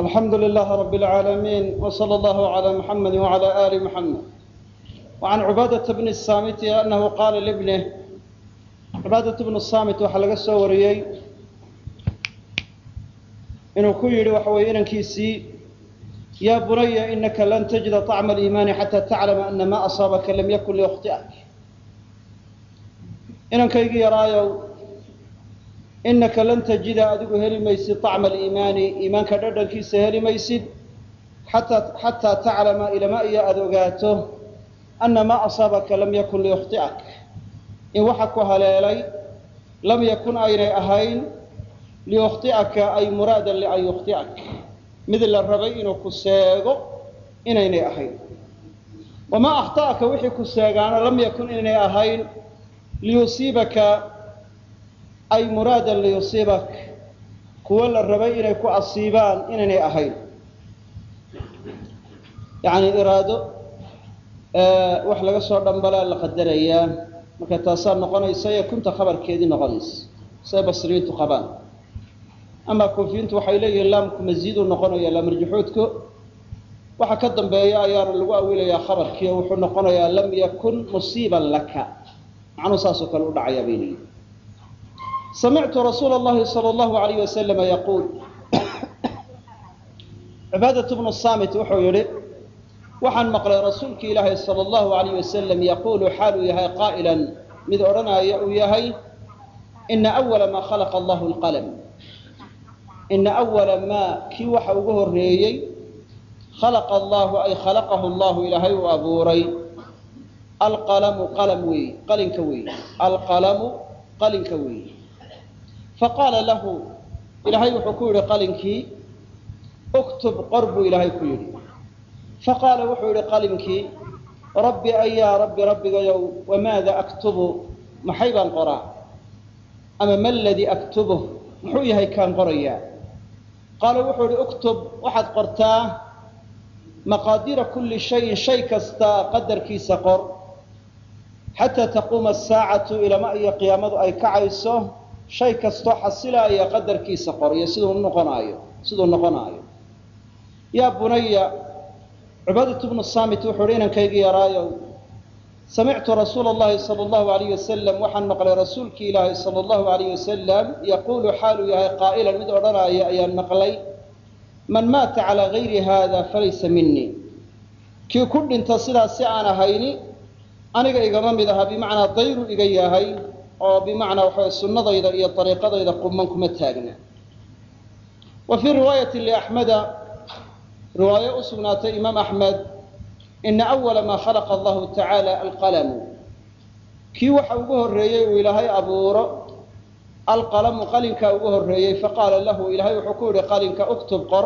alxamdu lilahi rab اlcaalamiin wslى اllahu عlى muxamadi wعlى ali muxamed وcan cubaadaةa bni الsamiti anahu qaala libnih cubaadaة bnu samit waxaa laga soo wariyey inuu ku yidhi waxa weye inankiisii yaa bunaya inaka lan tajida طacma اliimaani xata taclama ana ma asaabaka lam yakun liykطi'ak inankaygii yaraayow inaka lan tajida adigu heli maysid طacma aliimaani iimaanka dhadhankiisa heli maysid xataa taclama ilama iyo aada ogaato ana maa asaabaka lam yakun liyukhطi'ak in waxa ku haleelay lam yakun aynay ahayn liyukhطi'aka ay muraadan lian yukhطi'ak mid la rabay inuu ku seego inaynay ahayn wamaa akhta'aka wixii ku seegaana lam yakun inaynay ahayn liyusiibaka ay muraadan liyusiibak kuwo la rabay inay ku asiibaan inaynay ahayn. Yacni iraado wax laga soo dhambalaa la qadarayaa. Marka taasaa noqonaysa ee kunta khabarkeedii noqonaysa say basriyiintu qabaan. Amaa kuufiyiintu waxay leeyihiin laamku masiiduu noqonaya laamarjaxuudku waxa ka dambeeya ayaana lagu awilayaa khabarkii wuxuu noqonayaa lam yakun musiiban laka. Macnuu saasoo kale u dhacayaa bay leeyihiin samictu rasuula اllahi salى اllahu alayh waslama yaquul cibaadaة bnu samit wuxuu yihi waxaan maqlay rasuulki ilaahay salى اllahu alayh wasalam yaquulu xaaluu yahay qaa'ilan mid odhanaya uu yahay ina awala maa khalaqa allahu lqalm ina awala maa kii waxa ugu horeeyey khalaqa allahu ay khalaqahu llahu ilaahay uu abuuray alqalamu qalam weey qalinka weey alqalamu qalinka weey faqaala lahu ilaahay wuxuu ku yidhi qalinkii uktub qor buu ilaahay ku yidhi. Faqaala wuxuu yidhi qalinkii rabbi ayaa rabbi rabbigayow wamaada aktubu? Maxay baan qoraa? Ama ma ladii aktubuh muxuu yahay kaan qorayaa? Qaala wuxuu yidhi uktub waxaad qortaa maqaadira kulli shayin shay kasta qadarkiisa qor xataa taquuma asaacatu ilama iyo qiyaamadu ay kacayso shay kastoo xasilaaya qadarkiisa qoriyo siduu noqonaayo siduu noqonaayo. Yaa bunaya cubaadatu bnu samit wuxuu uhi inankaygii yaraayow samictu rasuula allahi sala allahu alayh wasalam waxaan maqlay rasuulkii ilaahi sala allahu alayh wasalam yaquulu xaaluu yahay qaa'ilan mid odhanaya ayaan maqlay man maata calaa gayri hada falaysa minii kii ku dhinta sidaas si aan ahayni aniga igama mid aha bimacnaa dayru iga yahay oo bimacnaa waxaway sunnadayda iyo ariiqadayda quman kuma taagna. Wa fii riwaayati liaxmeda riwaayo u sugnaatay imaam axmed ina awala maa khalaqa allahu tacaala alqalamu. Kii waxa ugu horreeyey uu ilaahay abuuro alqalamu qalinkaa ugu horreeyey faqaala lahu ilaahay wuxuu ku yihi qalinka uktub qor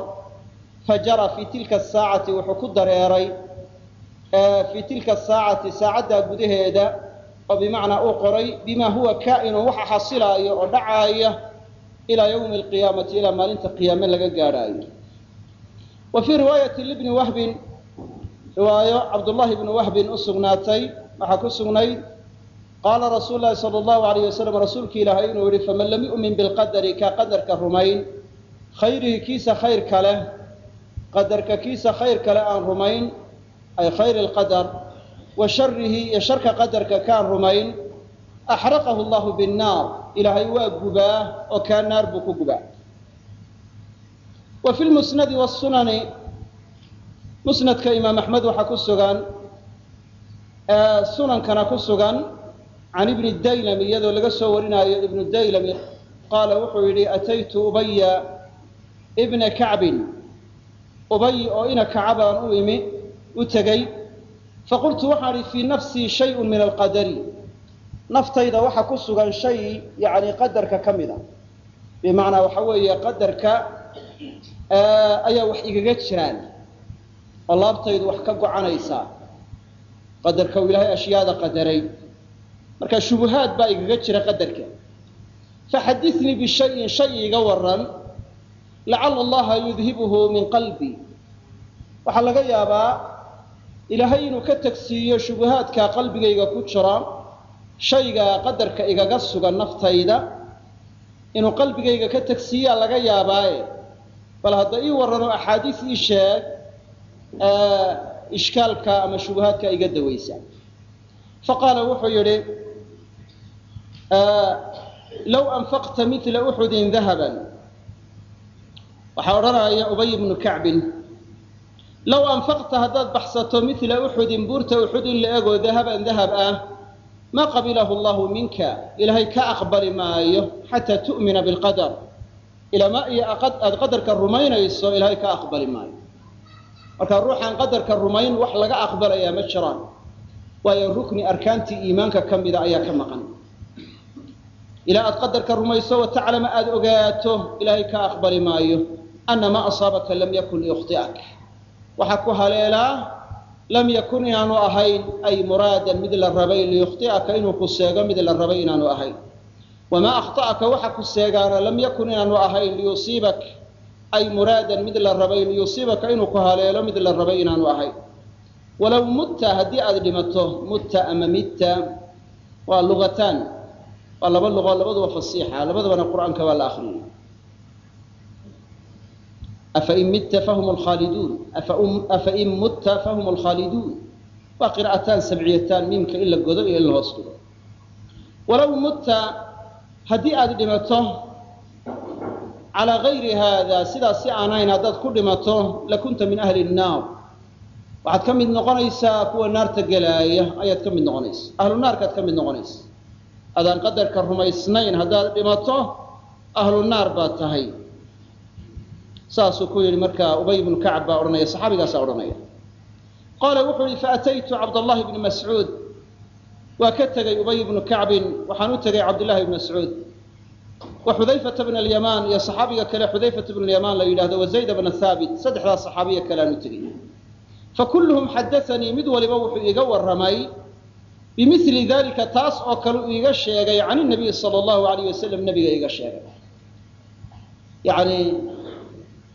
fajara fii tilka saacati wuxuu ku dareeray fii tilka saacati saacaddaa gudaheeda oo bimacnaa uu qoray bima huwa kaa'inun waxa xasilaayo oo dhacaaya ilaa yawmi alqiyaamati ilaa maalinta qiyaame laga gaadhaayo. Wa fii riwaayati libni wahbin riwaayo cabdullahi bni wahbin u sugnaatay waxaa ku sugnayd qaala rasuulu sala allahu alayh wasalam rasuulki ilaahay inuu yihi faman lam yu'min bilqadari kaa qadarka rumayn khayrihi kiisa khayrka leh qadarka kiisa khayr kale aan rumayn ay khayr lqadar wa sharihi iyo sharka qadarka kaan rumayn axraqahu llahu binnaar. Ilaahay waa gubaa oo kaa naar buu ku gubaa. Wa fi lmusnadi wasunani musnadka imaam axmed waxaa ku sugan sunankana ku sugan can ibni daylami iyadoo laga soo warinaayo ibnu daylami qaala wuxuu yidhi ataytu ubaya ibna kacbin. Ubay oo ina kacabaan u imi u tegey faqultu waxaan idhi fii nafsii shayun min alqadari naftayda waxa ku sugan shay yani qadarka ka mid a bimacnaa waxa weeye qadarka ayaa wax igaga jiraan oo laabtaydu wax ka gocanaysaa qadarka uu ilaahay ashyaada qadaray marka shubuhaad baa igaga jira qadarka faxadinii bishayin shay iiga waran lacala allaha yudhibuhu min qalbi waxaa laga yaabaa ilaahay inuu ka tegsiiyo shubuhaadka qalbigayga ku jira shayga qadarka igaga sugan naftayda inuu qalbigayga ka tegsiiyaa laga yaabaaye. Bal hadda ii warrano axaadiis ii sheeg ishkaalka ama shubahaadka iga dawaysa faqaala wuxuu yidhi low anfaqta mila uxudin dahaban waxaa odhanaya ubay bnu kacbin low anfaqta haddaad baxsato mila uxudin buurta uxud in la egoo dahaban dahab ah ma qabilahu allahu minka ilaahay ka aqbali maayo xataa tu'mina bilqadar ilama iyo aad qadarka rumaynayso ilaahay ka aqbali maayo marka ruuxaan qadarka rumayn wax laga aqbalayaa ma jiraan waayo rukni arkaantii iimaanka ka mida ayaa ka maqan ilaa aad qadarka rumayso wataclama aada ogaato ilaahay ka aqbali maayo ana maa asaabaka lam yakun liyukhti'ak waxaa ku haleelaa lam yakun inaanu ahayn ay muraadan mid la rabay liyukhti'aka inuu ku seego mid la rabay inaanu ahayn. Wamaa akhta'aka waxa ku seegaana lam yakun inaanu ahayn liyusiibak ay muraadan mid la rabay liyusiibaka inuu ku haleelo mid la rabay inaanu ahayn. Walow mutta haddii aada dhimato mutta ama mitta waa lugataan. Waa laba luqo labaduba fasiixa labadabana qur'aanka waa la akriyay afain mitta fahum lkhaaliduun afain mutta fahum lkhaaliduun waa qira'ataan sabciyataan miimka in la godo iyo in la hoos dhigo walow mutta haddii aada dhimato calaa gayri haada sidaas si aanayn haddaad ku dhimato lakunta min ahli nnaar waxaad ka mid noqonaysaa kuwa naarta gelaaya ayaad ka mid noqonaysa. Ahlu naarkaad ka mid noqonaysa. Adaan qadarka rumaysnayn haddaad dhimato ahlu baad tahay saasuu ku yidhi markaa ubay ibnu kacab baa odhanaya saxaabigaasaa odhanaya. Qaala wuxuu yihi faataytu cabdallahi bni mascuud. Waa ka tegey ubay ibnu kacbin waxaan u tegey cabdillahi ibni mascuud. Wa xudayfata bna alyamaan iyo saxaabiga kale xudayfata bna alyamaan la yidhahdo wa zayda bna haabit saddexdaas saxaabiya kale aan u tegey fakulluhum xadaanii mid waliba wuxuu iiga warramay bimili dalika taas oo kale uu iiga sheegay can nabiyi sala allahu alayh wasalam nabiga iiga sheegay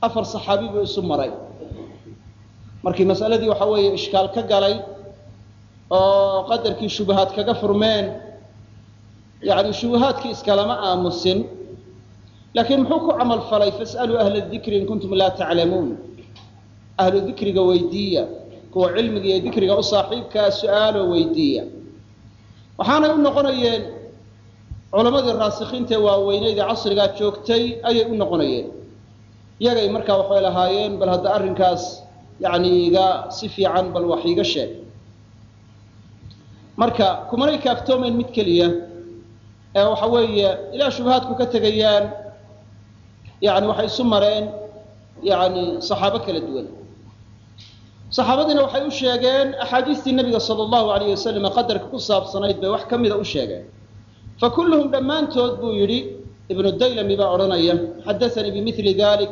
afar saxaabi buu isu maray. Markii masaladii waxa weeye ishkaal ka galay oo qadarkii shubahaad kaga furmeen yani shubahaadkii iskalama aamusin laakiin muxuu ku camal falay fas'aluu ahla dikri in kuntum laa taclamuun ahlu dikriga weydiiya kuwa cilmiga iyo dikriga u saaxiibkaa su'aalo weydiiya. Waxaanay u noqonayeen culammadii raasikiintae waaweyneyd ee casrigaa joogtay ayay u noqonayeen iyagay markaa waxay lahaayeen bal hadda arrinkaas yani iga si fiican bal wax iiga sheeg. Marka kumanay kaaftoomayn mid keliya ee waxa weeye ilaa shubahaadku ka tegayaan yani waxay isu mareen yani saxaabo kala duwan. Saxaabadiina waxay u sheegeen axaadiistii nabiga sala allahu alayh wasalam qadarka ku saabsanayd bay wax ka mida u sheegeen. Fakulluhum dhammaantood buu yidhi ibnu daylami baa odhanaya xadaanii bimili dalik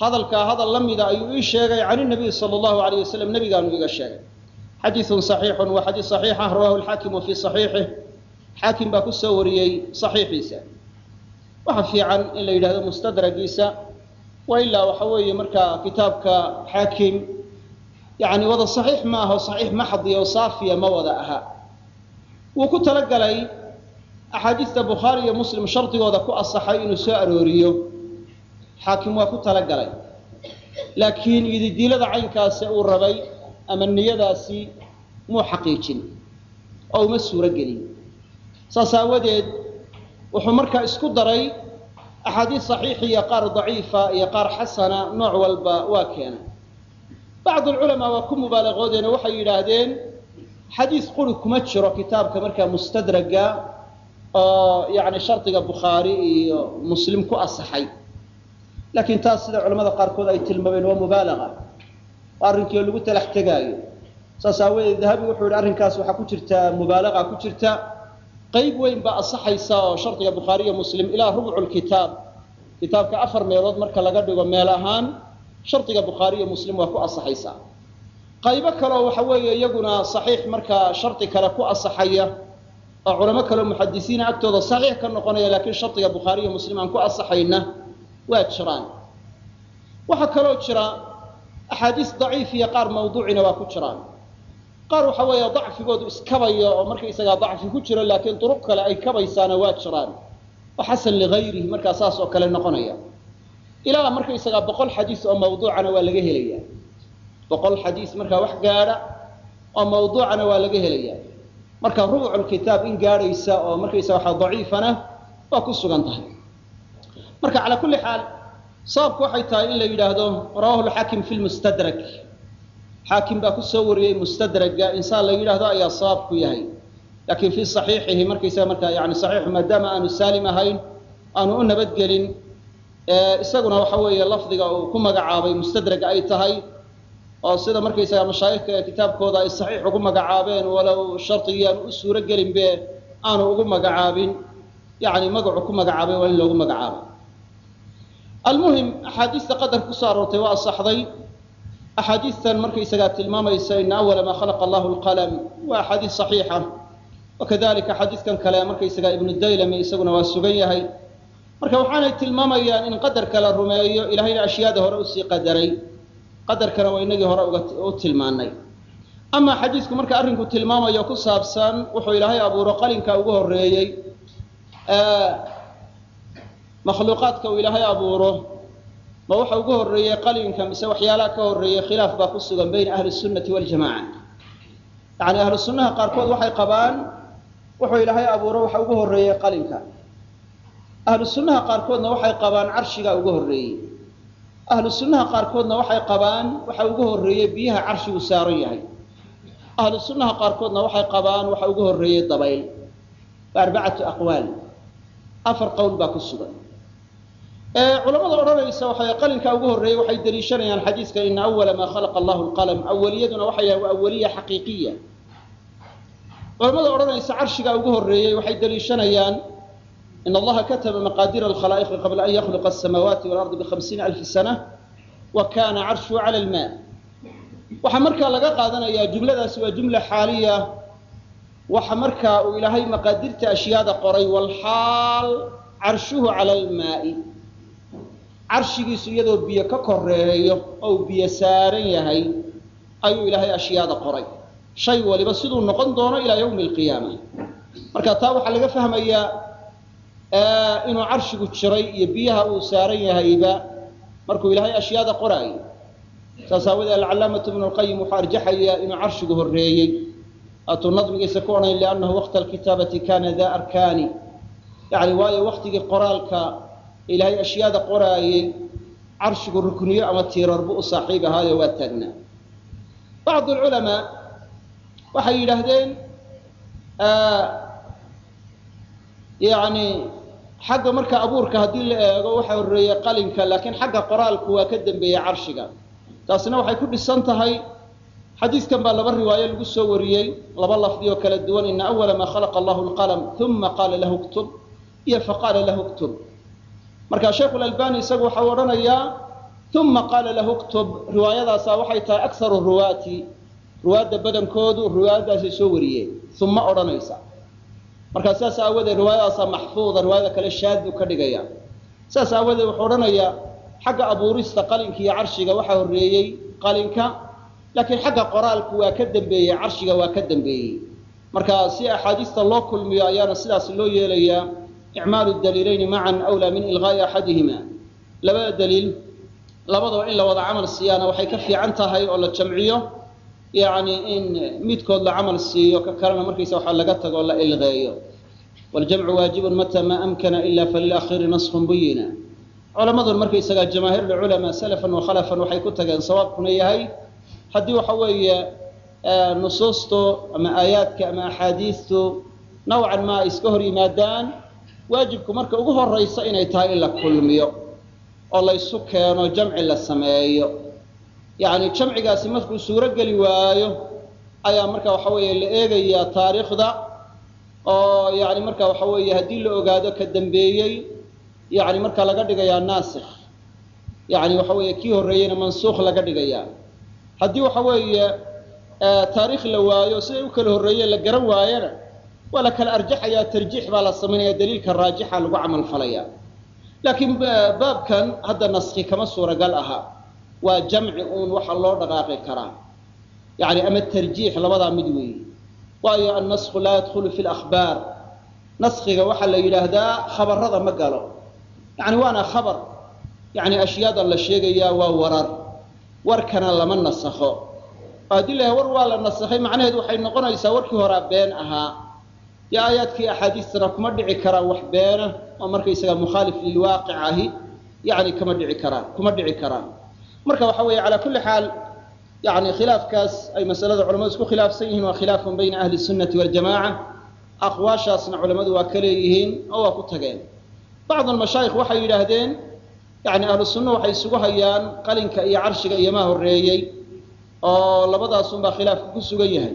hadalkaa hadal la mida ayuu ii sheegay can nabiy sala allahu alayh wasalam nabigaanu iga sheegay. Xadiiun saxiixun waa xadiis saxiixa rawahu lxaakimu fii saxiixih xaakim baa ku soo wariyey saxiixiisa. Waxa fiican in la yidhahdo mustadragiisa wa ilaa waxa weeye markaa kitaabka xaakim yani wada saxiix ma saxiix maxdi oo saafiya ma wada aha. Wuu ku talagalay axaadiista bukhaari iyo muslim shardigooda ku asaxay inuu soo arooriyo xaakim waa ku talagalay. Laakiin yididiilada caynkaasi uu rabay ama niyadaasi muu xaqiijin oo uma suuro gelin saas aawadeed wuxuu markaa isku daray axaadiis saxiixi iyo qaar daciifa iyo qaar xasana nooc walba waa keenay bacd alculamaa waa ku mubaalaqoodeena waxay yidhaahdeen xadiis quri kuma jiro kitaabka markaa mustadraga oo yani shardiga bukhaari iyo muslim ku asaxay. Laakiin taas sida culamada qaarkood ay tilmaameen waa mubaalaga oo arrinkii lagu talax tegaayo. Saas aawadeed dahabi wuxuu yihi arrinkaas waxaa ku jirta mubaalaga ku jirta qayb weyn baa asaxaysa oo shardiga bukhaari iyo muslim ilaa rubcu lkitaab kitaabka afar meelood marka laga dhigo meel ahaan shardiga bukhaari iyo muslim waa ku asaxaysaa qaybo kaleoo waxa weeye iyaguna saxiix markaa shardi kale ku asaxaya oo culamo kaleo muxadisiina agtooda saxiix ka noqonaya laakiin shardiga bukhaari iyo muslim aan ku asaxayna waa jiraan. Waxaa kaloo jira axaadiis daciif iyo qaar mawduucina waa ku jiraan. Qaar waxa weeye dacfigoodu iskabaya oo markaysagaa dacfi ku jiro laakiin duruq kale ay kabaysaana waa jiraan. Oo xasan ligayrihi markaa saas oo kale noqonaya. Ilaa markaysagaa boqol xadiis oo mawduucana waa laga helaya boqol xadiis markaa wax gaadha oo mawduucana waa laga helaya marka rubculkitaab in gaadhaysa oo markaysaga waxa daciifana waa ku sugan tahay. Marka calaa kulli xaal sababku waxay tahay in la yidhaahdo rawahu lxaakim fi lmustadrak xaakim baa ku soo wariyey mustadraga insaan la yidhaahdo ayaa sabab yahay. Laakiin fii saxiixihi markaysaga markaa yani saxiixu maadaama aanu saalim ahayn aanu u nabadgelin isaguna waxa weeye lafdiga uu ku magacaabay mustadraga ay tahay oo sida markaysaga mashaayikka ee kitaabkooda ay saxiix ugu magacaabeen walow shardigii u suuro gelinbe aanu ugu magacaabin yani magacu ku magacaabay waa in loogu magacaabo. Almuhim axaadiista qadarka ku soo aroortay waa asaxday axaadiistan markaysagaa tilmaamaysa ina awala maa khalaqa allahu lqalam waa axaadiis saxiixa wakadalika xadiiskan kale markaysagaa ibnu daylami isaguna waa sugan yahay. Marka waxaanay tilmaamayaan in qadarka la rumeeyo ilahayna ashyaada hore u sii qadaray qadarkana waa inagii hore u tilmaanay amaa xadiisku marka arrinku tilmaamayo ku saabsan wuxuu ilaahay abuuro qalinka ugu horeeyey makhluuqaadka uu ilaahay abuuro. Ma waxa ugu horeeyey qalinka mise waxyaalaha ka horeeyey khilaaf baa ku sugan bayna ahli sunnati waljamaca yani ahlu qaarkood waxay qabaan wuxuu ilaahay abuuro waxa ugu horeeyey qalinka. Ahlu sunnaha qaarkoodna waxay qabaan carshigaa ugu horeeyey ahlu sunnaha qaarkoodna waxay qabaan waxa ugu horeeyey biyaha carshigu saaran yahay. Ahlu sunnaha qaarkoodna waxay qabaan waxa ugu horeeyey dabayl. Arbacatu aqwaal. Afar qowl baa ku sugan. Culamada odhanaysa waxay qalinka ugu horeeyey waxay deliishanayaan xadiiska ina awala maa khalaqa allahu lqalam awaliyaduna waxay yahay waa awaliya xaqiiqiya. Culamada odhanaysa carshigaa ugu horeeyey waxay deliishanayaan in allaha kataba maqaadira alkhalaa'iqi qabla an yakhluqa asamaawaati walardi bihamsiina alfi sana wa kana carshuhu cala almaa waxaa markaa laga qaadanayaa jumladaasi waa jumla xaaliya waxa markaa uu ilaahay maqaadirta ashyaada qoray walxaal carshuhu cala almaa'i carshigiisu iyadoo biyo ka koreeyo ou biyo saaran yahay ayuu ilaahay ashyaada qoray shay waliba siduu noqon doono ilaa yawmi alqiyaama marka taa waxaa laga fahmayaa inuu carshigu jiray iyo biyaha uu saaran yahayba markuu ilaahay ashyaada qoraayo saas aawadee alcalaamatu ibnu lqayim wuxuu arjaxayaa inuu carshigu horeeyey atuu nadmigiisa ku odhanay liannahu waqta alkitaabati kana da arkaani. Yani waayo waktigii qoraalka ilaahay ashyaada qoraayey carshigu rukniyo ama tiirarbu u saaxiib ahaayo waa taagnaa bacdu lculamaa waxay yidhaahdeen yani xagga marka abuurka haddii la eego waxa horeeyey qalinka laakiin xagga qoraalku waa ka dembeeyey carshiga. Taasina waxay ku dhisan tahay xadiiskan baa laba riwaayo lagu soo wariyey laba lafdi oo kala duwan ina awala maa khalaqa allahu lqalam uma qaala lahu ktub iyo faqaala lahu ktub marka sheikhu lalbani isagu waxau odhanayaa uma qaala lahu ktub riwaayadaasaa waxay tahay akharu ruwaati ruwaadda badankoodu riwaayadaasay soo wariyeen uma odhanaysa markaa saas aawadeed riwaayadaasaa maxfuuda riwaayada kale shaad buu ka dhigaya. Saas aawadeed wuxuu odhanayaa xagga abuurista qalinka iyo carshiga waxaa horreeyey qalinka laakiin xagga qoraalku waa ka dembeeyey carshiga waa ka dembeeyey marka si axaadiista loo kulmiyo ayaana sidaas loo yeelayaa icmaalu daliilayni macan awlaa min ilqaa'i axadihima labada daliil labadaba in la wada camal siiyaana waxay ka fiican tahay oo la jamciyo yani in midkood la camal siiyo ka kalena markaysa waxa laga tago o la ilqeeyo. Waljamcu waajibun mata maa amkana ila falilakhiiri naskun buyina. Culamadun markaysagaa jamaahiir lculamaa salafan wa khalafan waxay ku tageen sawaabkuna yahay. Haddii waxa weeye nusuustu ama aayaadka ama axaadiistu nawcan ma ay iska hor yimaadaan waajibku marka ugu horaysa inay tahay in la kulmiyo oo laysu keeno jamci la sameeyo yani jamcigaasi markuu suuro geli waayo ayaa marka waxa weeye la eegayaa taariikhda oo yani marka waxa weeye haddii la ogaado ka dambeeyey yani marka laga dhigayaa naasikh yani waxa weeye kii horreeyeyna mansuukh laga dhigayaa haddii waxa weeye taariikh la waayo siday u kala horreeyeen la garan waayana waa la kala arjaxayaa tarjiix baa la samaynaya daliilka raajixa lagu camal falaya laakiin baabkan hadda naski kama suuragal aha waa jamci uun waxa loo dhaqaaqi karaa. Yani ama tarjiix labadaa mid weeye waayo annasku laa yadkhulu fi lakhbaar naskiga waxaa la yidhaahdaa khabarada ma galo. Yani waana khabar. Yani ashyaadan la sheegayaa waa warar. Warkana lama nasakho. Oo haddii la war waa la nasakhay macnaheedu waxay noqonaysaa warkii horaa been ahaa. Iyo aayaadkii axaadiistana kuma dhici karaan wax beena oo markaysaga mukhaalif lilwaaqic ahi yani kama dhici karaan kuma dhici karaan marka waxa weeye calaa kulli xaal yani khilaafkaas ay masalada culamadu isku khilaafsan yihiin waa khilaafun bayna ahli sunnati waljamaca aqwaashaasna culammadu waa ka leeyihiin oo waa ku tageen. Bacd almashaayikh waxay yidhaahdeen yani ahlu waxay isugu hayaan qalinka iyo carshiga iyo maa horeeyey oo labadaasunbaa khilaafka ku sugan yahay.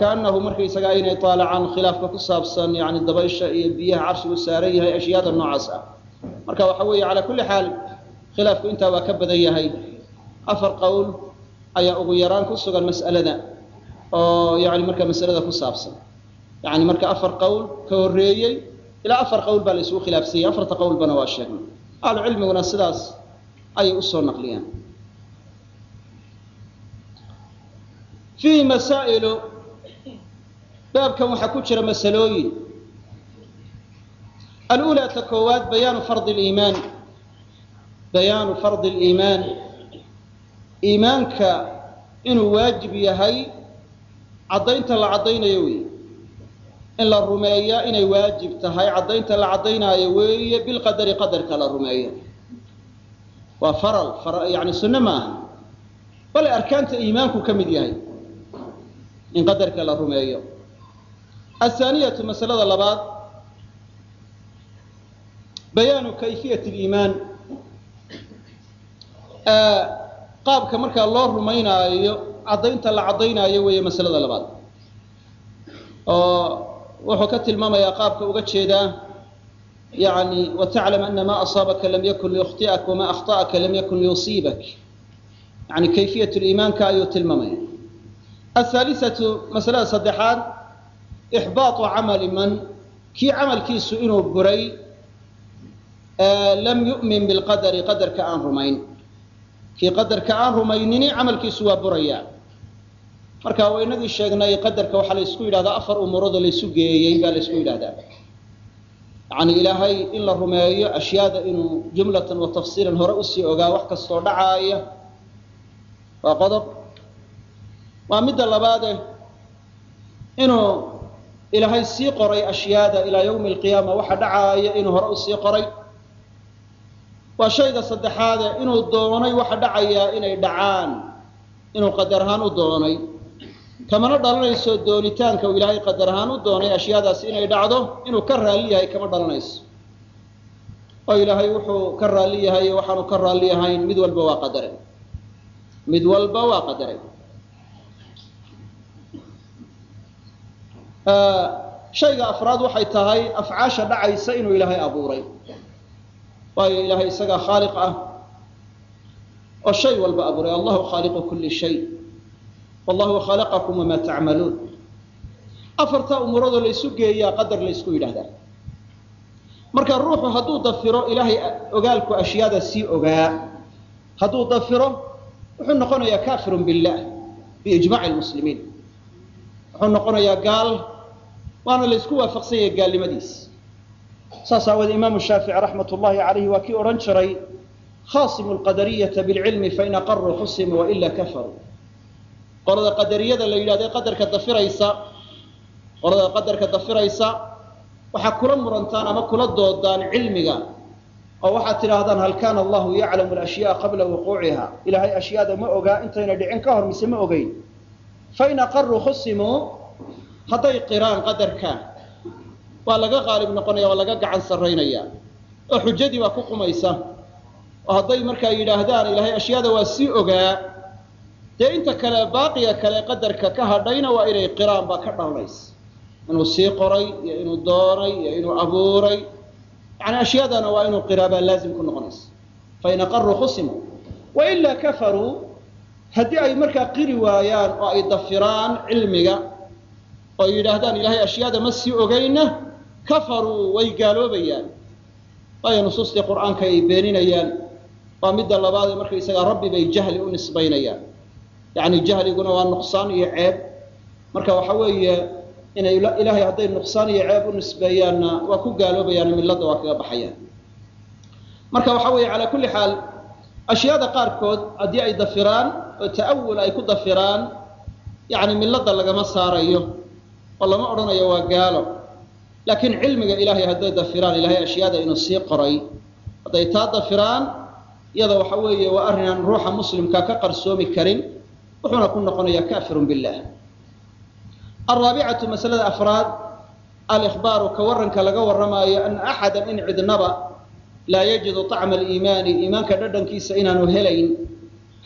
Kaanahu markaysaga aynay taalacaan khilaafka ku saabsan yani dabaysha iyo biyaha carshigu saaran yahay ashyaada noocaas ah. Marka waxa weeye calaa kulli xaal khilaafku intaa waa ka badan yahay. Afar qowl ayaa ugu yaraan ku sugan mas'alada oo yani marka masalada ku saabsan. Yani marka afar qowl ka horeeyey ilaa afar qowl baa la isugu khilaafsanyay afarta qowlbana waa sheegnay. Ahlu sidaas ayay u soo naqliyaan. Fiihi masaa'ilu baabkan waxaa ku jira masalooyin. Alulaa ta koowaad bayaanu fardi liimaan bayaanu fardi liimaan iimaanka inuu waajib yahay caddaynta la caddaynayo weeye. In la rumeeya inay waajib tahay caddaynta la caddaynaayo weeye bilqadari qadarka la rumeeyo waa faral yani sunno ma aha. Bale arkaanta iimaanku ka mid yahay in qadarka la rumeeyo. Athaaniyatu masalada labaad bayaanu kayfiyat liimaan qaabka markaa loo rumaynaayo caddaynta la caddaynaayo weeye masalada labaad. Oo wuxuu ka tilmaamayaa qaabka uga jeedaa yani wataclam ana ma asaabaka lam yakun liyukhti'ak wama akhta'aka lam yakun liyusiibak yani kayfiyat liimaanka ayuu tilmaamaya ahaalisatu masalada saddexaad ixbaatu camali man kii camalkiisu inuu buray lam yu'min bilqadari qadarka aan rumayn kii qadarka aan rumaynini camalkiisu waa buraya. Marka waa inagii sheegnay qadarka waxaa la ysku yidhahdaa afar umuuroodoo laysu geeyey baa la ysku yidhahdaa. Yani ilaahay in la rumeeyo ashyaada inuu jumlatan wa tafsiilan hore u sii ogaa wax kastoo dhacaaya waa qodob. Waa midda labaade inuu ilaahay sii qoray ashyaada ilaa yawmi alqiyaama waxa dhacaaya inuu hore u sii qoray waa shayga saddexaade inuu doonay waxa dhacayaa inay dhacaan. Inuu qadar ahaan u doonay. Kamana dhalanayso doonitaanka uu ilaahay qadar ahaan u doonay ashyaadaas inay dhacdo inuu ka raalli yahay kama dhalanayso. Oo ilaahay wuxuu ka raalli yahay iyo waxaanu ka raalli yahayn mid walba waa qadaray mid walba waa qadaray shayga afraad waxay tahay afcaasha dhacaysa inuu ilaahay abuuray waayo ilaahay isagaa khaaliq ah. Oo shay walba abuuray. Allahu khaaliqu kuli shay. Wallahu khalaqakum wamaa tacmaluun afartaa umuuradoo laysu geeyaa qadar laysku yidhahdaa marka ruuxu hadduu dafiro ilaahay ogaalku ashyaada sii ogaa. Hadduu dafiro wuxuu noqonayaa kafirun billah biijmaci lmuslimiin wuxuu noqonayaa gaal waana laysku waafaqsan yahay gaalnimadiis saas aawoodee imaamu shaafici raxmat ullahi calayhi waa kii odhan jiray khasimu lqadariyata bilcilmi fain aqaruu xusimu waila kafaruu qolada qadariyada la yidhahdo qadarka dafiraysa qolada qadarka dafiraysa waxaa kula murantaan ama kula doodaan cilmiga oo waxaad tidhaahdaan hal allahu yaclamu alashyaaa qabla wuquuciha ilaahay ashyaada ma ogaa intayna dhicin ka hor mise ma ogeyn. Fain aqaruu khusimuu hadday qiraan qadarka waa laga qaalib noqonaya waa laga gacan sarraynaya oo xujadii baa ku qumaysa. Oo hadday markaa yidhaahdaan ilaahay ashyaada waa sii ogaa. Dee inta kale baaqiga kale qadarka ka hadhayna waa inay qiraan baa ka dhalanaysa. Inuu sii qoray iyo inuu doonay iyo inuu abuuray. Yani ashyaadana waa inuu qiraa baa laazim ku noqonaysa. Fain aqaruu khusimu wailaa kafaruu haddii ay markaa qiri waayaan oo ay dafiraan cilmiga oo yidhaahdaan ilaahay ashyaada ma sii ogayna kafaruu way gaaloobayaan. Waayo nusuustii qur'aanka ay beeninayaan. Waa midda labaadee markaysagaa rabbi bay jahli u nisbaynayaan. Yacni jahliguna waa nuqsaan iyo ceeb. Marka waxa weeye inay ilaahay hadday nuqsaan iyo ceeb u nisbeeyaanna waa ku gaaloobayaan milladda waa kaga baxayaan. Marka waxa weeye calaa kulli xaal ashyaada qaarkood haddii ay dafiraan oo ta'awul ay ku dafiraan yacni milladda lagama saarayo oo lama odhanayo waa gaalo laakiin cilmiga ilaahay hadday dafiraan ilaahay ashyaada inuu sii qoray hadday taa dafiraan iyada waxa weeye waa arrin aan ruuxa muslimka ka qarsoomi karin wuxuuna ku noqonayaa kafirun billah alraabicatu masalada afraad alikhbaaru ka warranka laga warramaayo ana axadan in cidnaba laa yajidu طacma aliimaani iimaanka dhadhankiisa inaanu helayn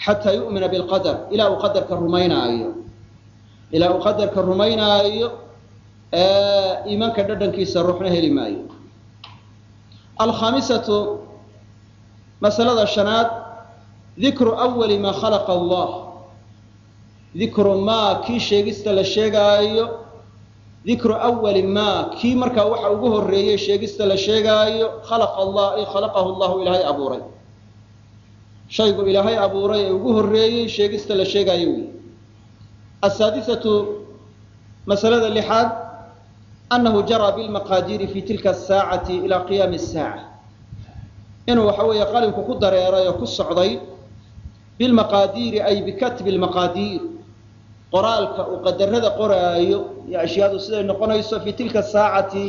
xataa yu'mina bilqadar ilaa uu qadarka rumaynaayo. Ilaa uu qadarka rumaynaayo iimaanka dhadhankiisa ruuxna heli maayo. Alkhaamisatu masalada shanaad dikru awali maa khalaqa allah. Dikru maa kii sheegista la sheegaayo. Dikru awali maa kii markaa waxa ugu horreeyey sheegista la sheegaayo. Khalaqa allah ay khalaqahu llahu ilaahay abuuray. Shaygu ilaahay abuuray ee ugu horreeyey sheegista la sheegaayo. Wey asaadisatu masalada lixaad annahu jaraa bilmaqaadiiri fi tilka asaacati ilaa qiyaami asaaca inuu waxa weeye qalinku ku dareeray oo ku socday bilmaqaadiiri ay bikatbi lmaqaadiir qoraalka uu qadarada qoraayo iyo ashyaadu siday noqonayso fii tilka saacati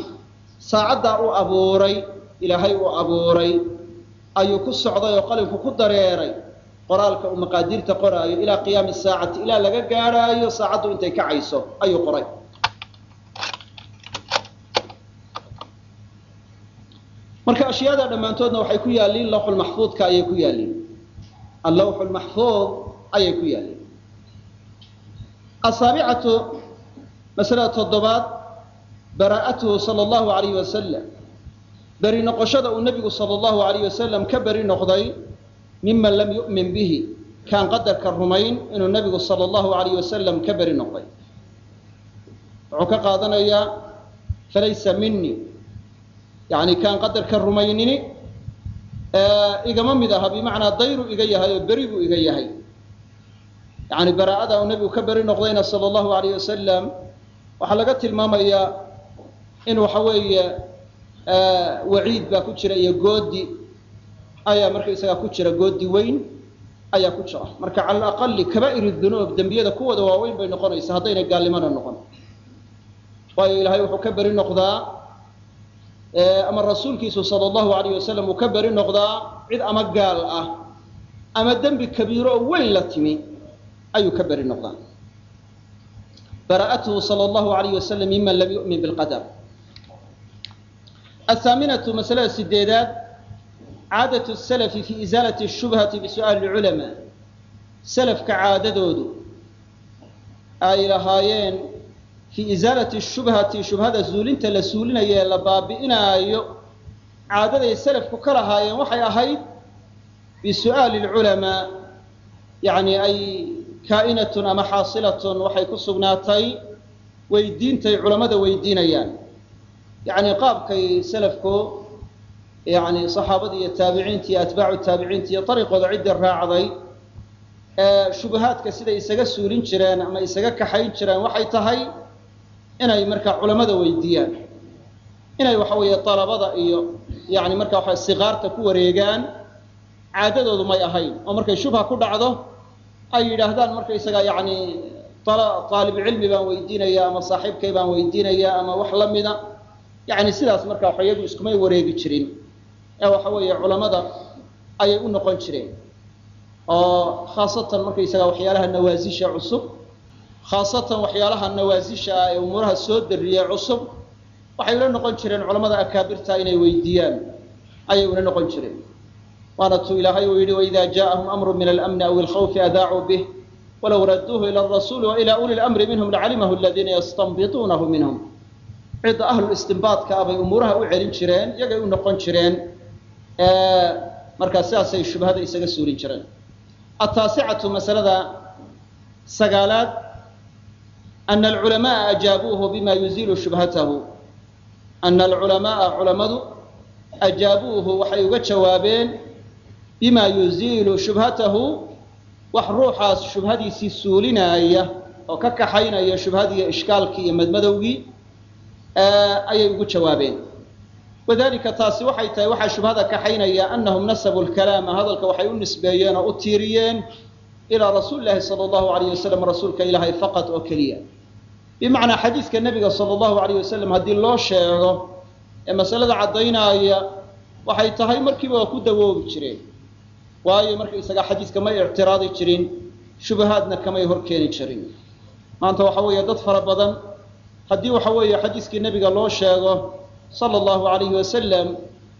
saacaddaa u abuuray ilaahay uu abuuray ayuu ku socday oo qalinku ku dareeray qoraalka uu maqaadiirta qoraayo ilaa qiyaami saacati ilaa laga gaadhaayo saacaddu intay kacayso ayuu qoray marka ashyaada dhammaantoodna waxay ku yaalliin lawxulmaxfuudka ayay ku yaalliin. Allawxu lmaxfuud ayay ku yaalliin. Asaabicatu masalada toddobaad baraa'atuhu sala allahu alayhi wasalam beri noqoshada uu nebigu sala allahu alayh wasalam ka beri noqday miman lam yu'min bihi kaan qadarka rumayn inuu nebigu sala allahu alayh wasalam ka beri noqday. Wuxuu ka qaadanayaa falaysa minii yani kaan qadarka rumaynini igama mid aha bimacnaa dayru iga yahay oo beri buu iga yahay. Yani baraa'ada uu nebigu ka beri noqdayna sala allahu alayh wasalam waxaa laga tilmaamayaa in waxa weeye waciid baa ku jira iyo goodi ayaa markaysagaa ku jira goodi weyn ayaa ku jira. Marka cala alaqali kabaa'ir dunuub dembiyada kuwooda waaweyn bay noqonaysa haddayna gaalnimona noqon. Waayo ilaahay wuxuu ka beri noqdaa ama rasuulkiisu sala allahu alayh wasalam uu ka beri noqdaa cid ama gaal ah ama dembi kabiiro oo weyn la timi ayuu ka beri noqdaa. Baraa'atuhu sala allahu alayh wasalam miman lam yu'min bilqadar athaaminatu masalada sideedaad caadatu salafi fi isaalati shubhati bisu'aali lculamaa salafka caadadoodu ay lahaayeen fii isaalati shubhati shubhada zuulinta la suulinayo ee la baabi'inaayo caadaday salafku ka lahaayeen waxay ahayd bisu'aali lculamaa yani ay kaa'inatun ama xaasilatun waxay ku sugnaatay weydiintay culammada weydiinayaan. Yacni qaabkay salafku yani saxaabadii iyo taabiciinta iyo atbaacu taabiciinta iyo ariiqooda ciddii raacday ee shubahaadka siday isaga suulin jireen ama isaga kaxayn jireen waxay tahay inay markaa culammada weydiiyaan. Inay waxa weeye dalabada iyo yani markaa waxa sikaarta ku wareegaan caadadoodu may ahayn. Oo markay shubha ku dhacdo ay yidhaahdaan markaysaga yani aalibcilmi baan weydiinaya ama saaxiibkay baan weydiinaya ama wax la mida. Yani sidaas markaa waxa iyagu iskumay wareegi jirin. Ee waxa weeye culammada ayay u noqon jireen. Oo khaasatan markaysaga waxyaalaha nawaasisha cusub khaasatan waxyaalaha nawaasisha ah ee umuuraha soo dariyey cusub waxay ula noqon jireen culamada akaabirta inay weydiiyaan. Ayay ula noqon jireen. Waana ilaahay uu yidhi waida jaaءahum amru min alamni aw ilkhawfi adaacuu bih walow raduuhu ila arasuuli waila uli lamri minhum lacalimahu aladiina yastanbituunahu minhum. Cidda ahlulistinbaadka ah bay umuuraha u celin jireen iyagay u noqon jireen markaa sidaasay shubhada isaga suulin jireen. Ataasicatu masalada sagaalaad ana alculamaءa ajaabuuhu bima yuziilu shubhatahu ana alculamaءa culammadu ajaabuuhu waxay uga jawaabeen bima yuziilu shubhatahu wax ruuxaas shubhadiisii suulinaaya oo ka kaxaynaya shubhadii ishkaalkii iyo madmadowgii ayay ugu jawaabeen wadalika taasi waxay tahay waxaa shubhada kaxaynaya anahum nasabu lkalaama hadalka waxay u nisbeeyeen oo u tiiriyeen ilaa rasuuli lahi sala allahu alayh wasalam rasuulka ilaahay faqad oo keliya bimacnaa xadiiska nebiga sala allahu alayh wasalam haddii loo sheego ee masalada caddaynaya waxay tahay markiiba waa ku dawoobi jireen waayo markaysaga xadiiska may ictiraadi jirin shubahaadna kamay hor keeni jirin. Maanta waxa weeye dad fara badan haddii waxa weeye xadiiskii nebiga loo sheego sala allahu alayhi wasalam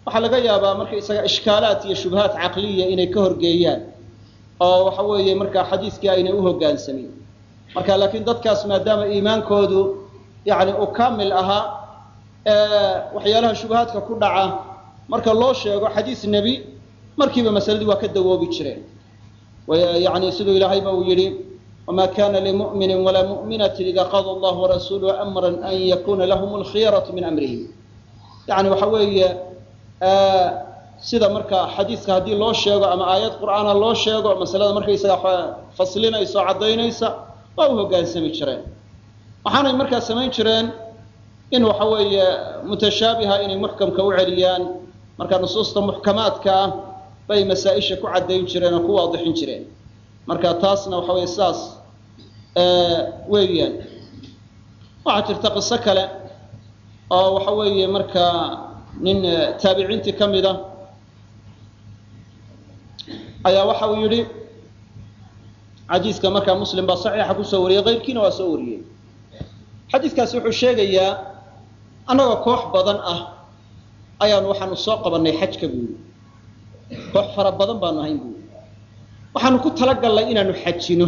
waxaa laga yaabaa markaysaga ishkaalaad iyo shubahaad caqliya inay ka horgeeyaan oo waxa weeye markaa xadiiskii aynay u hoggaansamin marka laakiin dadkaas maadaama iimaankoodu yani uu kaamil ahaa waxyaalaha shubahaadka ku dhaca marka loo sheego xadiis nebi markiiba masaladii waa ka dawoobi jireen. Yani siduu ilaahayba uu yidhi wma kana limu'mini walaa mu'minatin ida qada allahu warasuuluhu amran an yakuna lahum alkhiyaratu min amrihim. Yani waxa weeye sida marka xadiiska haddii loo sheego ama aayad qur'aana loo sheego masalada markaysaga faslinaysa o caddaynaysa waa u hoggaansami jireen. Waxaanay markaa samayn jireen in waxa weeye mutashaabiha inay muxkamka u celiyaan marka nusuusta muxkamaadka ah bay masaa-isha ku caddayn jireen oo ku waadixin jireen. Marka taasna waxa weye sidaas weeyaan. Waxaa jirta qiso kale oo waxa weeye markaa nin taabiciintii ka mid a ayaa waxa uu yidhi xadiiska markaa muslim baa saxiixa ku soo wariyey keyrkiina waa soo wariyey. Xadiiskaasi wuxuu sheegayaa annagoo koox badan ah ayaanu waxaanu soo qabannay xajka buuri koox fara badan baanu ahayn buuri waxaanu ku talagallay inaanu xajino.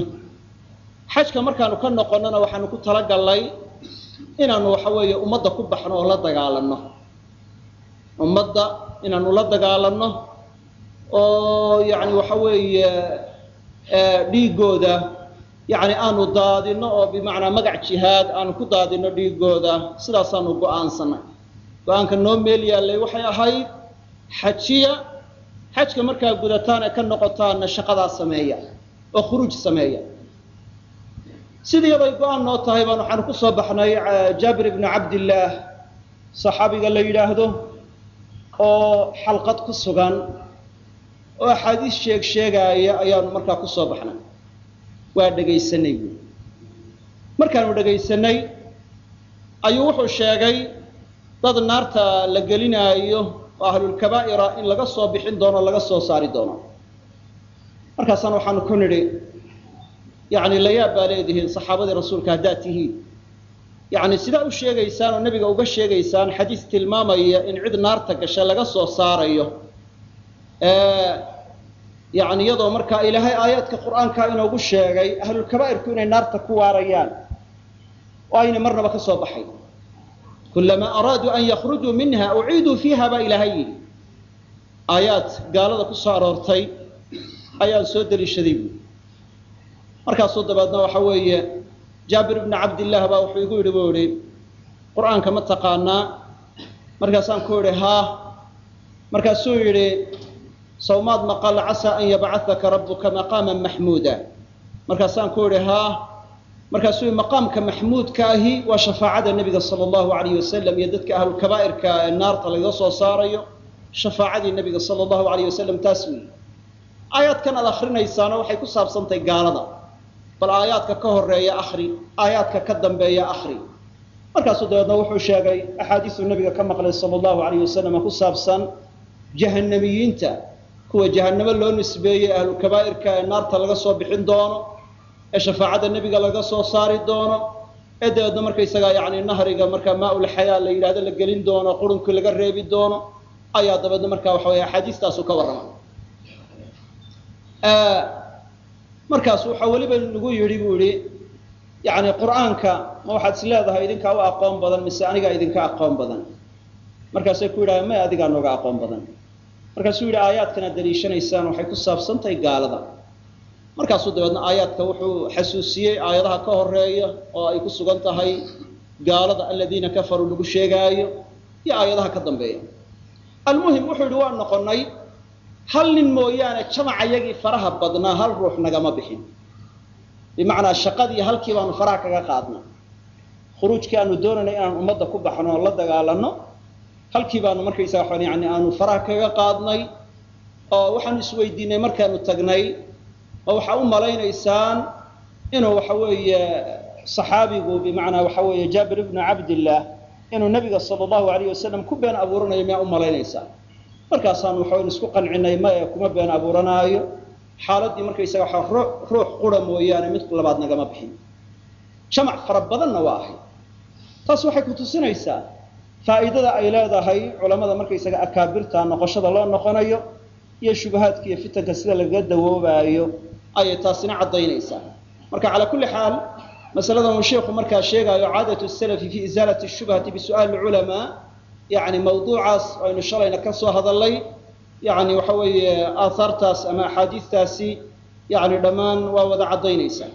Xajka markaanu ka noqonnona waxaanu ku talagallay inaanu waxa weeye ummadda ku baxno oo la dagaalanno. Ummadda inaanu la dagaalanno oo yani waxa weeye dhiigooda. Yani aanu daadinno oo bimacnaa magac jihaad aanu ku daadinno dhiigooda sidaasaanu go'aansanay. Go'aanka noo meel yaallay waxay ahayd xajiya. Xajka markaa gudataan ee ka noqotaanna shaqadaa sameeya oo khuruuj sameeya. Sidiibay go'aan noo tahay baan waxaanu ku soo baxnay jaabir ibnu cabdillaah saxaabiga la yidhaahdo oo xalqad ku sugan oo axaadiis sheeg sheegaaya ayaanu markaa ku soo baxnay. Waa dhegaysanay buui markaanu dhegaysanay ayuu wuxuu sheegay dad naarta la gelinaayo oo ahlulkabaa'ira in laga soo bixin doono laga soo saari doono. Markaasaan waxaanu ku nidhi yani layaab baa leedihiin saxaabadii rasuulka haddaad tihiin. Yani sidaa u sheegaysaan oo nebiga uga sheegaysaan xadiis tilmaamaya in cid naarta gasha laga soo saarayo yani iyadoo markaa ilaahay aayaadka qur'aanka inoogu sheegay ahlulkabaa'irku inay naarta ku waarayaan oo ayna marnaba ka soo baxay. Kulamaa araaduu an yakhrujuu minha uciiduu fiiha baa ilaahay yidhi. Aayaad gaalada ku soo aroortay ayaan soo deliishaday buui markaasuu dabeedna waxa weeye jaabir ibnu cabdillaah baa wuxuu igu yidhi buu idhi qur'aanka ma taqaanaa. Markaasaan ku idhi haa. Markaasuu yidhi sawmaad maqal casaa an yabcahaka rabuka maqaaman maxmuuda. Markaasaan ku idhi haa markaasuu maqaamka maxmuudka ahi waa shafaacada nebiga sala allahu alayh wasalam iyo dadka ahlulkabaa'irka ee naarta lagaga soo saarayo shafaacadii nebiga sala allahu alayh wasalam taas weeye. Aayaadkan aad akrinaysaana waxay ku saabsantahay gaalada. Bal aayaadka ka horreeya akri aayaadka ka dambeeya akri markaasuu dabeedna wuxuu sheegay axaadiisuu nebiga ka maqlay sala allahu alayh wasalam ku saabsan jahanamiyiinta kuwa jahanamo loo nisbeeyey ahlulkabaa'irka ee naarta laga soo bixin doono ee shafaacadda nebiga laga soo saari doono ee dabeedna markaysagaa yani nahriga markaa maa-ulxayaa la yidhahdo la gelin doono qurunkii laga reebi doono ayaa dabeedna markaa waxa weye axaadiistaasu ka warramay markaas waxaa weliba nagu yidhi buu yihi yani qur'aanka ma waxaad is leedahay idinkaa u aqoon badan mise anigaa idinka aqoon badan? Markaasay ku yidhahdeen may adigaa nooga aqoon badan markaasuu yidhi aayaadkan aad daliishanaysaan waxay ku saabsan tahay gaalada. Markaasuu dabeedna aayaadka wuxuu xasuusiyey aayadaha ka horreeya oo ay ku sugan tahay gaalada aladiina kafaruu lagu sheegaayo iyo aayadaha ka dambeeya. Almuhim wuxuu yidhi waa noqonnay hal nin mooyaane jamaca yagii faraha badnaa hal ruux nagama bixin. Bimacnaa shaqadii halkii baanu faraha kaga qaadna khuruujkii aanu doonayna inaan ummadda ku baxno oo la dagaalanno halkii baanu markaysaga waxaan yani aanu faraha kaga qaadnay oo waxaanu isweydiinay markaanu tagnay oo waxaa u malaynaysaan inuu waxa weeye saxaabigu bimacnaa waxa weeye jaabir ibnu cabdillaah inuu nabiga sala allahu alayh wasalam ku been abuuranayo miyaa u malaynaysaa? Markaasaanu waxawayn isku qancinay maya kuma been abuuranaayo. Xaaladdii markaysaga waxa ruux qura mooyaane mid labaad nagama bixin. Jamac fara badanna waa ahay taas waxay ku tusinaysaa faa'iidada ay leedahay culammada markaysaga akaabirta noqoshada loo noqonayo iyo shubahaadka iyo fitanka sida lagaga dawoobaayo ayay taasina caddaynaysaa. Marka calaa kulli xaal masaladan uu sheikhu markaa sheegaayo caadatu salafi fi isaalati shubhati bisu'aali culamaa yani mawduucaas aynu shalayna ka soo hadalay yani waxa weeye aahaartaas ama axaadiistaasi yani dhammaan waa wada caddaynaysaa.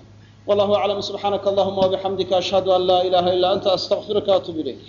Wallahu aclam subxaanaka allahuma wabixamdika ashhadu an laa ilaha illa anta astaqfiruka atub ilayk